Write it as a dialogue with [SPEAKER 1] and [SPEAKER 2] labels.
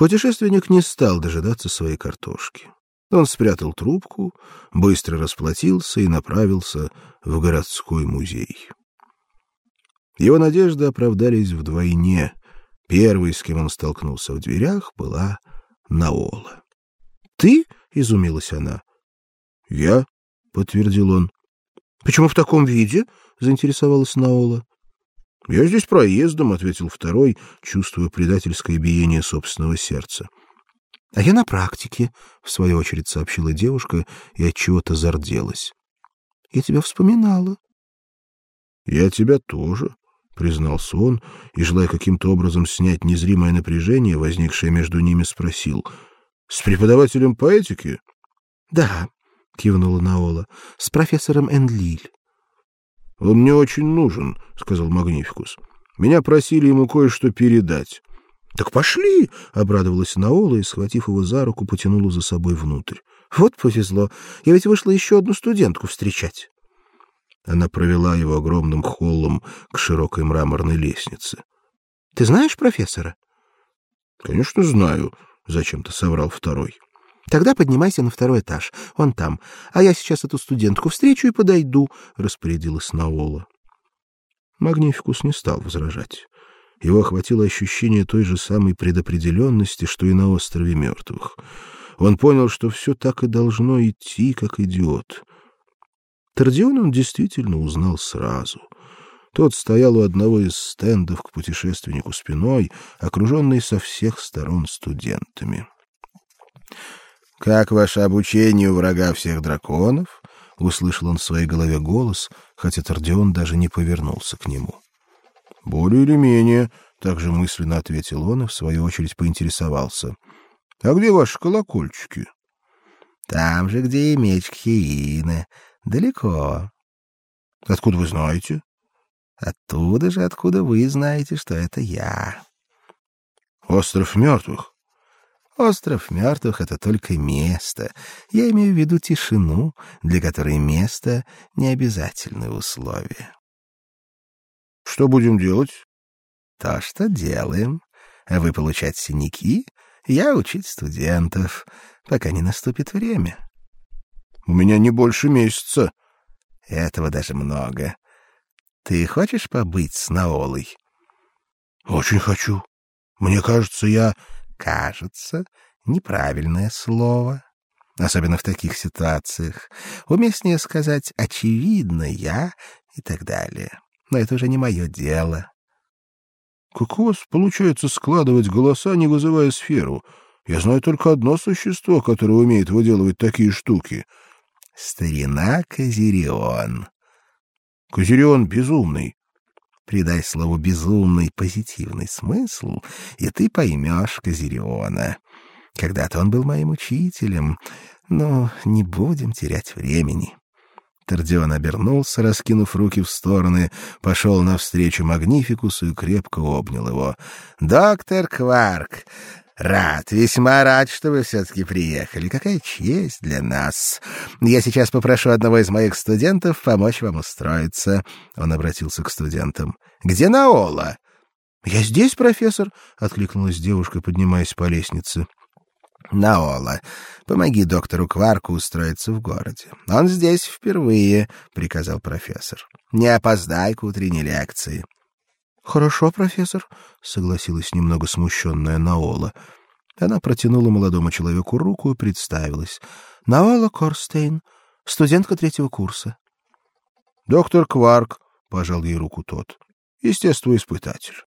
[SPEAKER 1] Путешественник не стал дожидаться своей картошки. Он спрятал трубку, быстро расплатился и направился в городской музей. Его надежды оправдались вдвойне. Первой, с кем он столкнулся в дверях, была Наола. "Ты?" изумилась она. "Я", подтвердил он. "Почему в таком виде?" заинтересовалась Наола. "Я здесь проездом", ответил второй, чувствуя предательское биение собственного сердца. А я на практике, в свою очередь сообщила девушка и от чего-то зарделась. Я тебя вспоминала. Я тебя тоже, признался он и желая каким-то образом снять незримое напряжение, возникшее между ними, спросил: "С преподавателем по этике?" "Да", кивнула Наола. "С профессором Энлиль". "Он мне очень нужен", сказал Магнификус. "Меня просили ему кое-что передать". Так пошли, обрадовалась Наола и, схватив его за руку, потянула за собой внутрь. Вот повезло. Я ведь вышла еще одну студентку встречать. Она провела его огромным холлом к широкой мраморной лестнице. Ты знаешь профессора? Конечно, знаю, зачем-то соврал второй. Тогда поднимайся на второй этаж, он там. А я сейчас эту студентку встречу и подойду, распорядилась Наола. Магнификус не стал возражать. Его охватило ощущение той же самой предопределенности, что и на острове мертвых. Он понял, что все так и должно идти, как идет. Тордион он действительно узнал сразу. Тот стоял у одного из стендов к путешественнику спиной, окруженный со всех сторон студентами. Как ваше обучение у врага всех драконов? услышал он в своей голове голос, хотя Тордион даже не повернулся к нему. Более или менее, также мысленно ответил он и в свою очередь поинтересовался: "А где ваши колокольчики?" "Там же, где и меч Кхиина, далеко". "Откуда вы знаете?" "Оттуда же, откуда вы знаете, что это я". "Остров мертвых?» Остров мертвых — это только место. Я имею в виду тишину, для которой место — не обязательное условие. Что будем делать? То, что делаем. А вы получать синяки, я учить студентов, пока не наступит время. У меня не больше месяца. Этого даже много. Ты хочешь побыть с Наолой? Очень хочу. Мне кажется, я кажется неправильное слово, особенно в таких ситуациях. Уместнее сказать очевидно я и так далее но это уже не мое дело. Как у вас получается складывать голоса, не вызывая сферу? Я знаю только одно существо, которое умеет выделывать такие штуки. Старина Козирион. Козирион безумный. Придай слову безумный позитивный смысл, и ты поймешь Козириона. Когда-то он был моим учителем, но не будем терять времени. Тордион обернулся, раскинув руки в стороны, пошел навстречу Магнификусу и крепко обнял его. «Доктор Кварк, рад, весьма рад, что вы все-таки приехали. Какая честь для нас. Я сейчас попрошу одного из моих студентов помочь вам устроиться». Он обратился к студентам. «Где Наола?» «Я здесь, профессор», — откликнулась девушка, поднимаясь по лестнице. Наола, помоги доктору Кварку устроиться в городе. Он здесь впервые, приказал профессор. Не опоздай к утренней лекции. Хорошо, профессор, согласилась немного смущенная Наола. Она протянула молодому человеку руку и представилась. Наола Корстейн, студентка третьего курса. Доктор Кварк пожал ей руку тот. Естественно, испытатель.